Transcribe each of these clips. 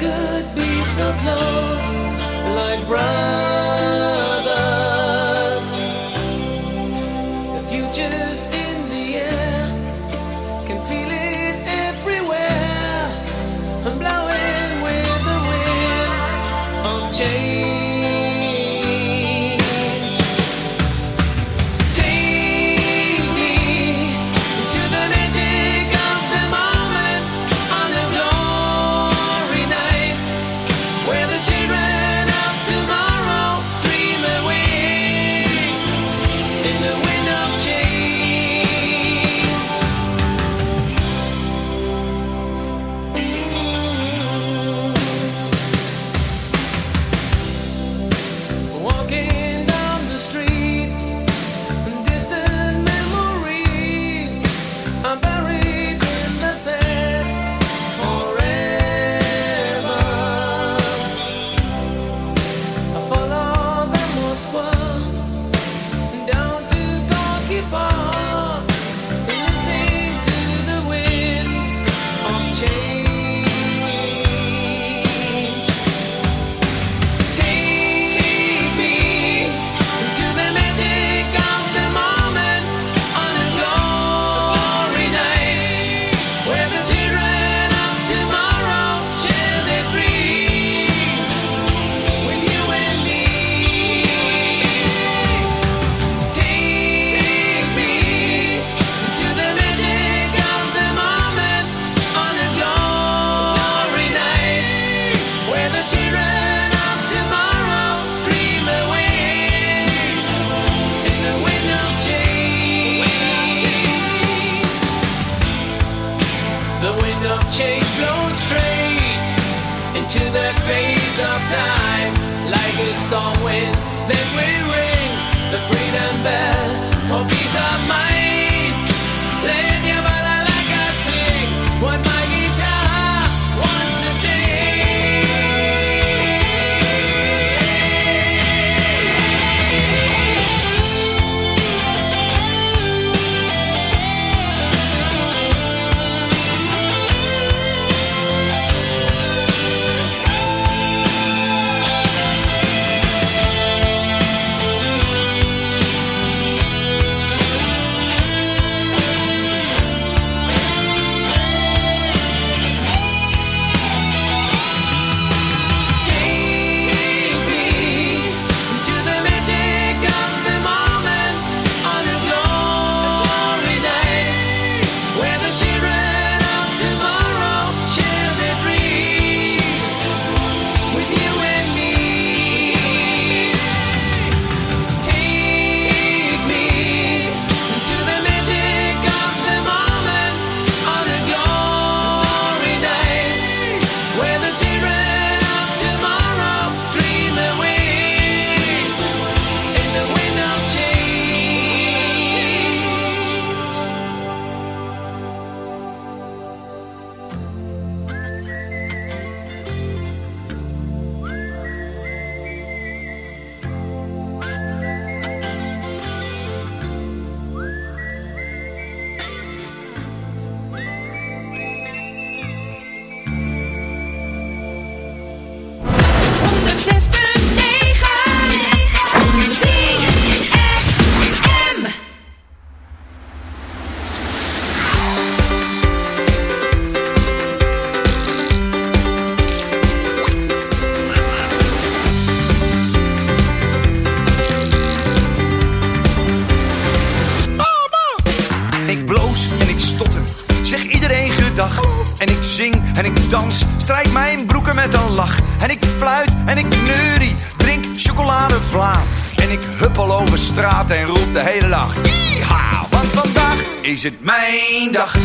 could be so close, like brown. is het mijn dag.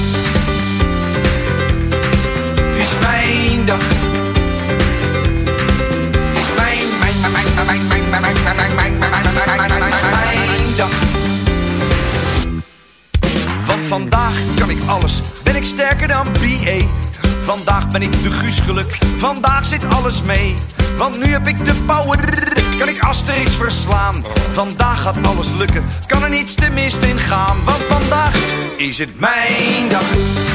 is het mijn dag.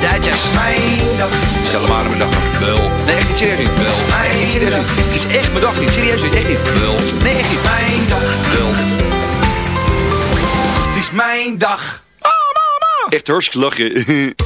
Het is Mijn dag. Stel hem aan mijn dag. Wel. Nee, echt niet serieus niet. Wel. Mijn echt serieus. Het is echt mijn dag niet. Serieus niet. Echt niet. Wel. Nee, echt niet. Mijn dag. Wel. Het is mijn dag. Oh, mama. Echt hartstikke lachen.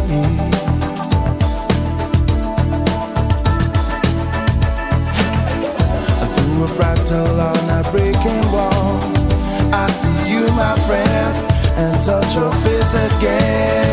see you, my friend, and touch your face again.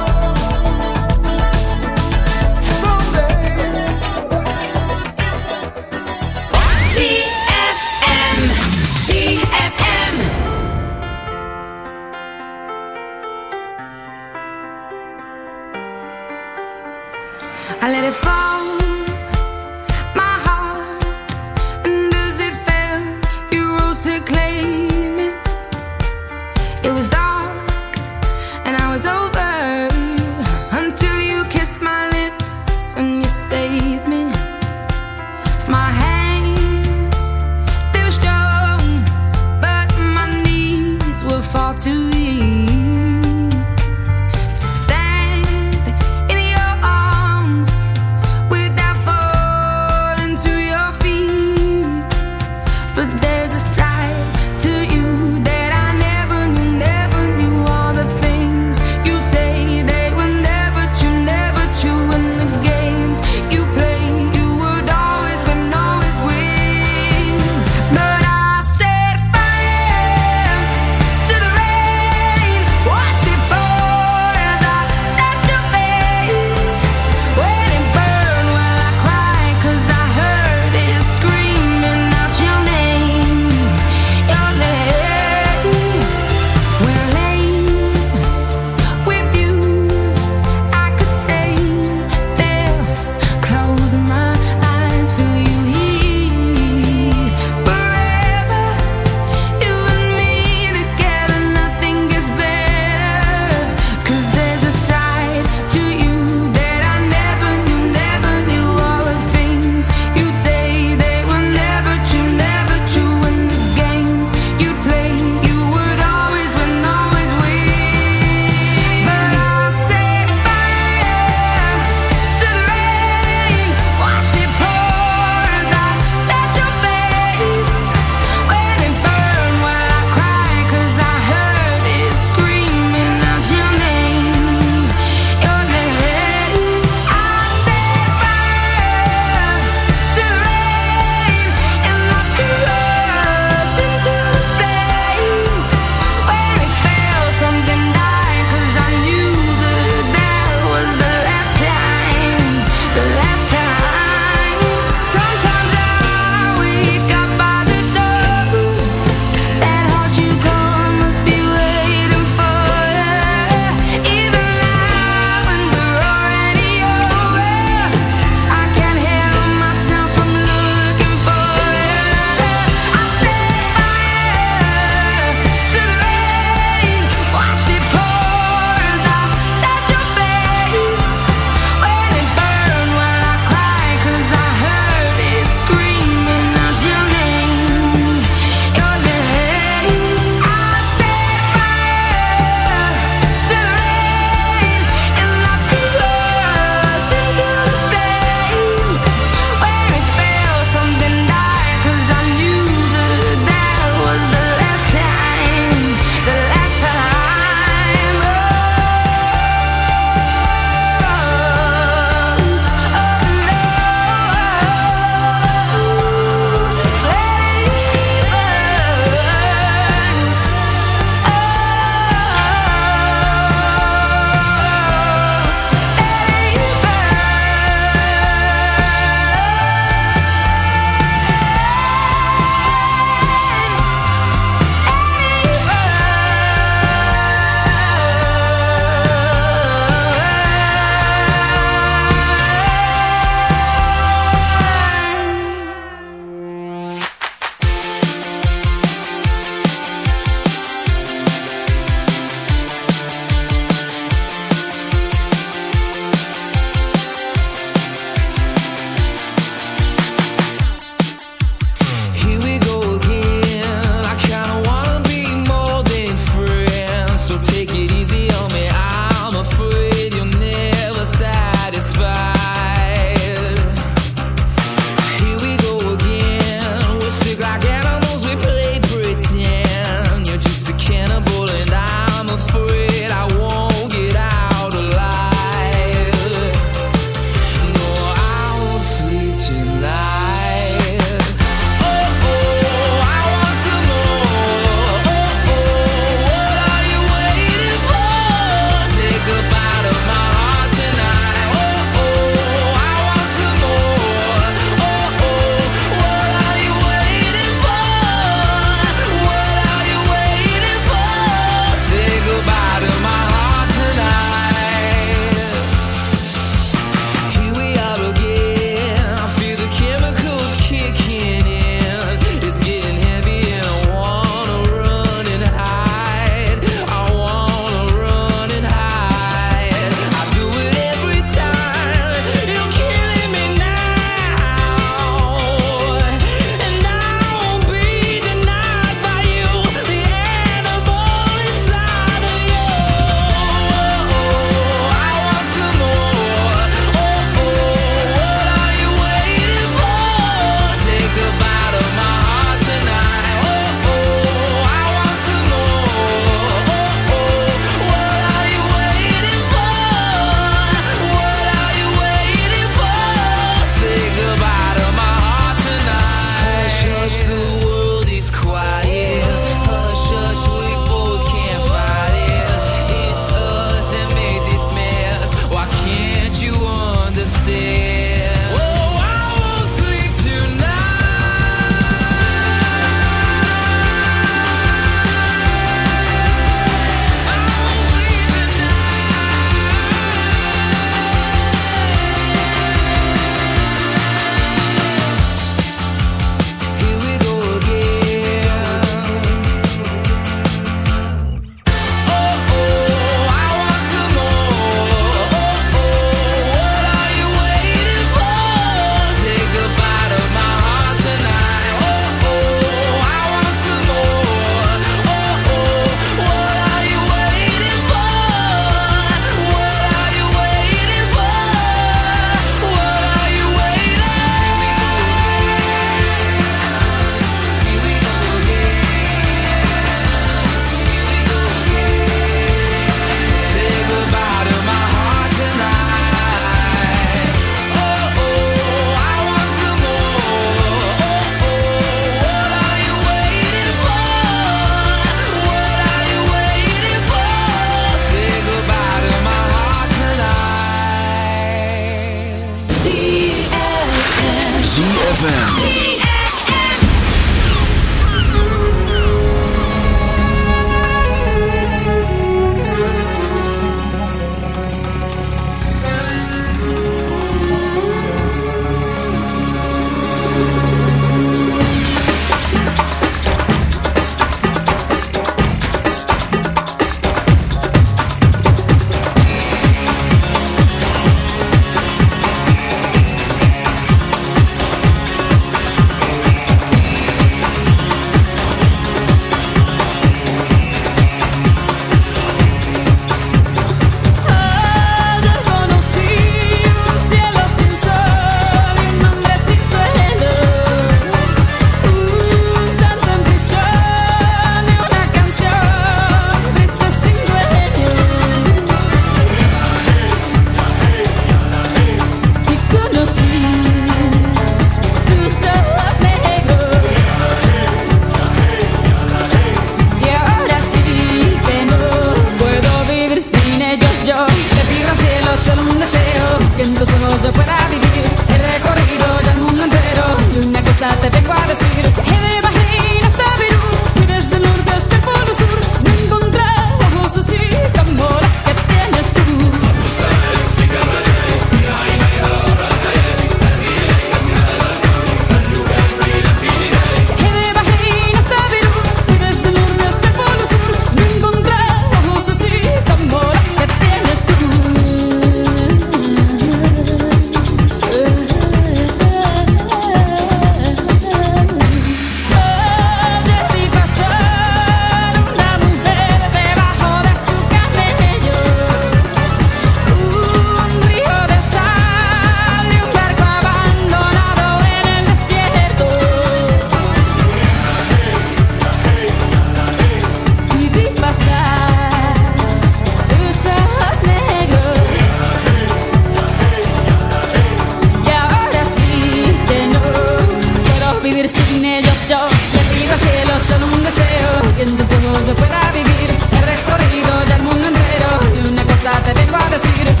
en se ojos pueda vivir el recorrido del mundo entero. De una cosa te vengo a decir.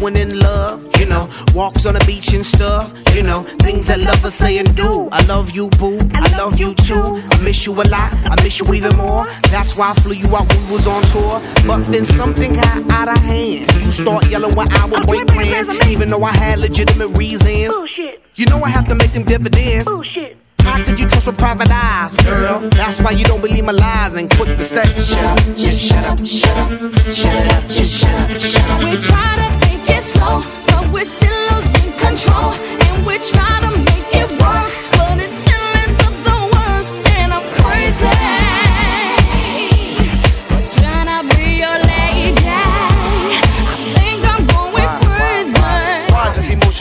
When in love. You know, walks on the beach and stuff. You know, things that lovers say and do. I love you, boo. I love you too. I miss you a lot. I miss you even more. That's why I flew you out when we was on tour. But then something got out of hand. You start yelling when I would break plans. Even though I had legitimate reasons. Bullshit. You know I have to make them dividends. Bullshit. How could you trust with private eyes, girl? That's why you don't believe my lies and quick to say, shut up, just shut up, shut up, shut it up, just shut up, shut up. We try to slow, but we're still losing control. And we try to make it work, but it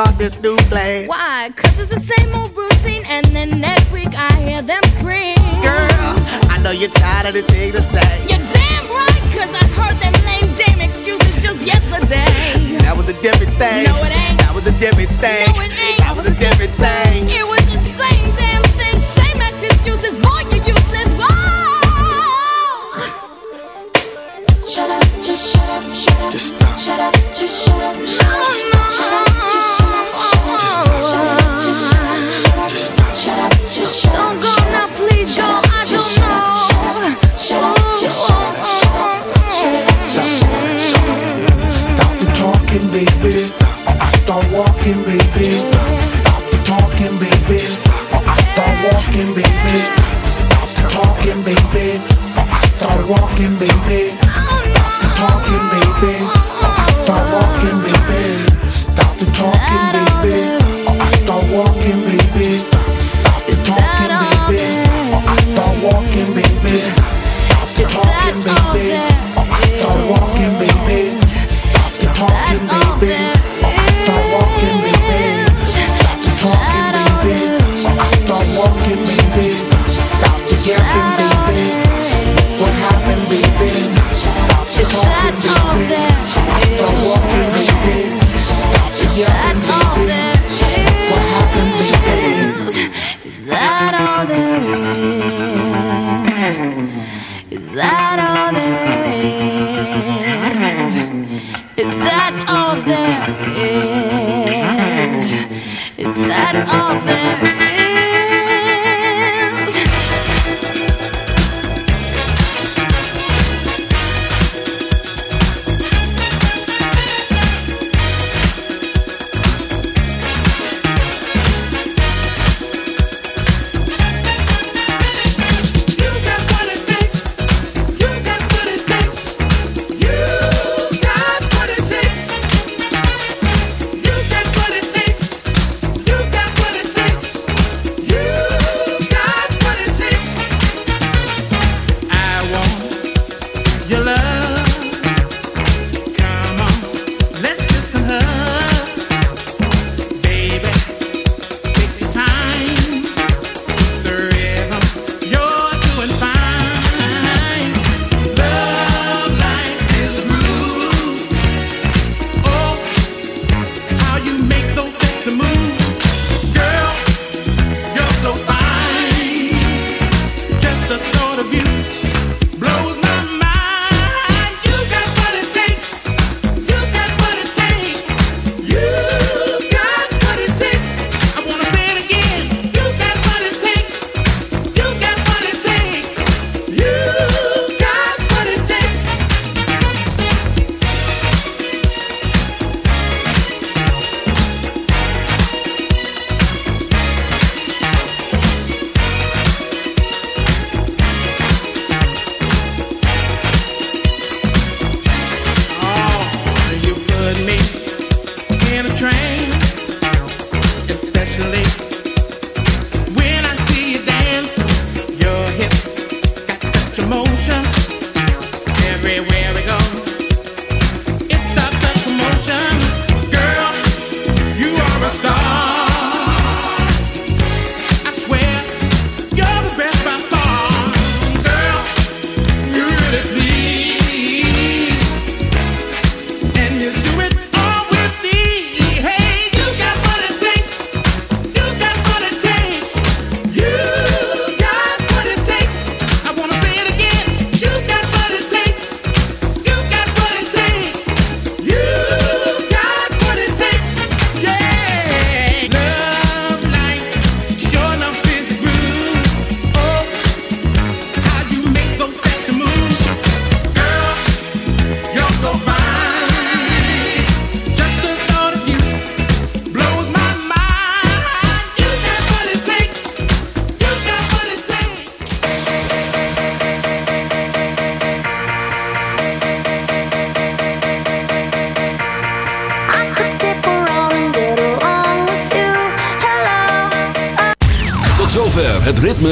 Start this new plan. Why? Cause it's the same old routine, and then next week I hear them scream. Girl, I know you're tired of the thing to say. You're damn right, cause I heard them lame damn excuses just yesterday. That was a different thing. No,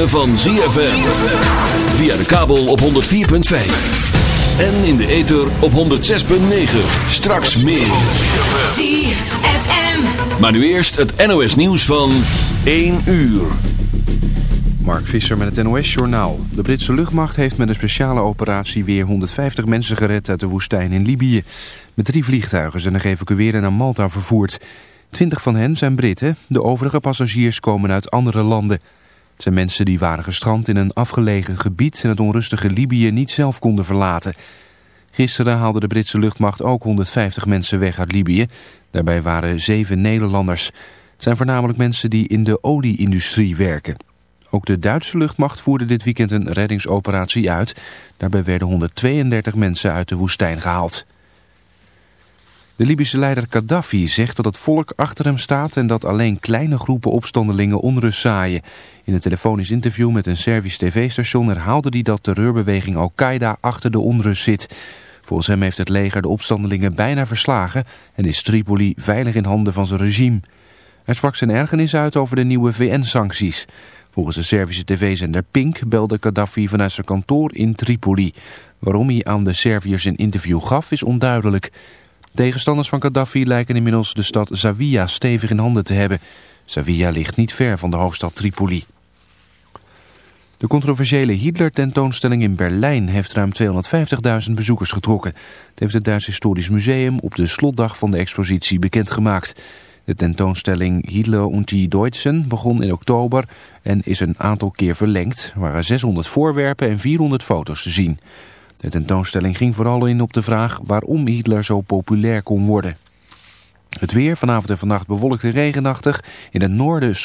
van ZFM. Via de kabel op 104.5. En in de ether op 106.9. Straks meer. ZFM. Maar nu eerst het NOS nieuws van 1 uur. Mark Visser met het NOS Journaal. De Britse luchtmacht heeft met een speciale operatie weer 150 mensen gered uit de woestijn in Libië. Met drie vliegtuigen zijn er geëvacueerden naar Malta vervoerd. Twintig van hen zijn Britten, de overige passagiers komen uit andere landen. Zijn mensen die waren gestrand in een afgelegen gebied en het onrustige Libië niet zelf konden verlaten. Gisteren haalde de Britse luchtmacht ook 150 mensen weg uit Libië. Daarbij waren zeven Nederlanders. Het zijn voornamelijk mensen die in de olieindustrie werken. Ook de Duitse luchtmacht voerde dit weekend een reddingsoperatie uit. Daarbij werden 132 mensen uit de woestijn gehaald. De Libische leider Gaddafi zegt dat het volk achter hem staat en dat alleen kleine groepen opstandelingen onrust zaaien. In een telefonisch interview met een Servisch tv-station herhaalde hij dat terreurbeweging Al-Qaeda achter de onrust zit. Volgens hem heeft het leger de opstandelingen bijna verslagen en is Tripoli veilig in handen van zijn regime. Hij sprak zijn ergernis uit over de nieuwe VN-sancties. Volgens de Servische tv-zender Pink belde Gaddafi vanuit zijn kantoor in Tripoli. Waarom hij aan de Serviërs een interview gaf is onduidelijk. Tegenstanders van Gaddafi lijken inmiddels de stad Zawiya stevig in handen te hebben. Zawiya ligt niet ver van de hoofdstad Tripoli. De controversiële Hitler-tentoonstelling in Berlijn heeft ruim 250.000 bezoekers getrokken. Het heeft het Duits Historisch Museum op de slotdag van de expositie bekendgemaakt. De tentoonstelling Hitler und die Deutschen begon in oktober en is een aantal keer verlengd. Er waren 600 voorwerpen en 400 foto's te zien. De tentoonstelling ging vooral in op de vraag waarom Hitler zo populair kon worden. Het weer vanavond en vannacht bewolkt en regenachtig. In het noorden soms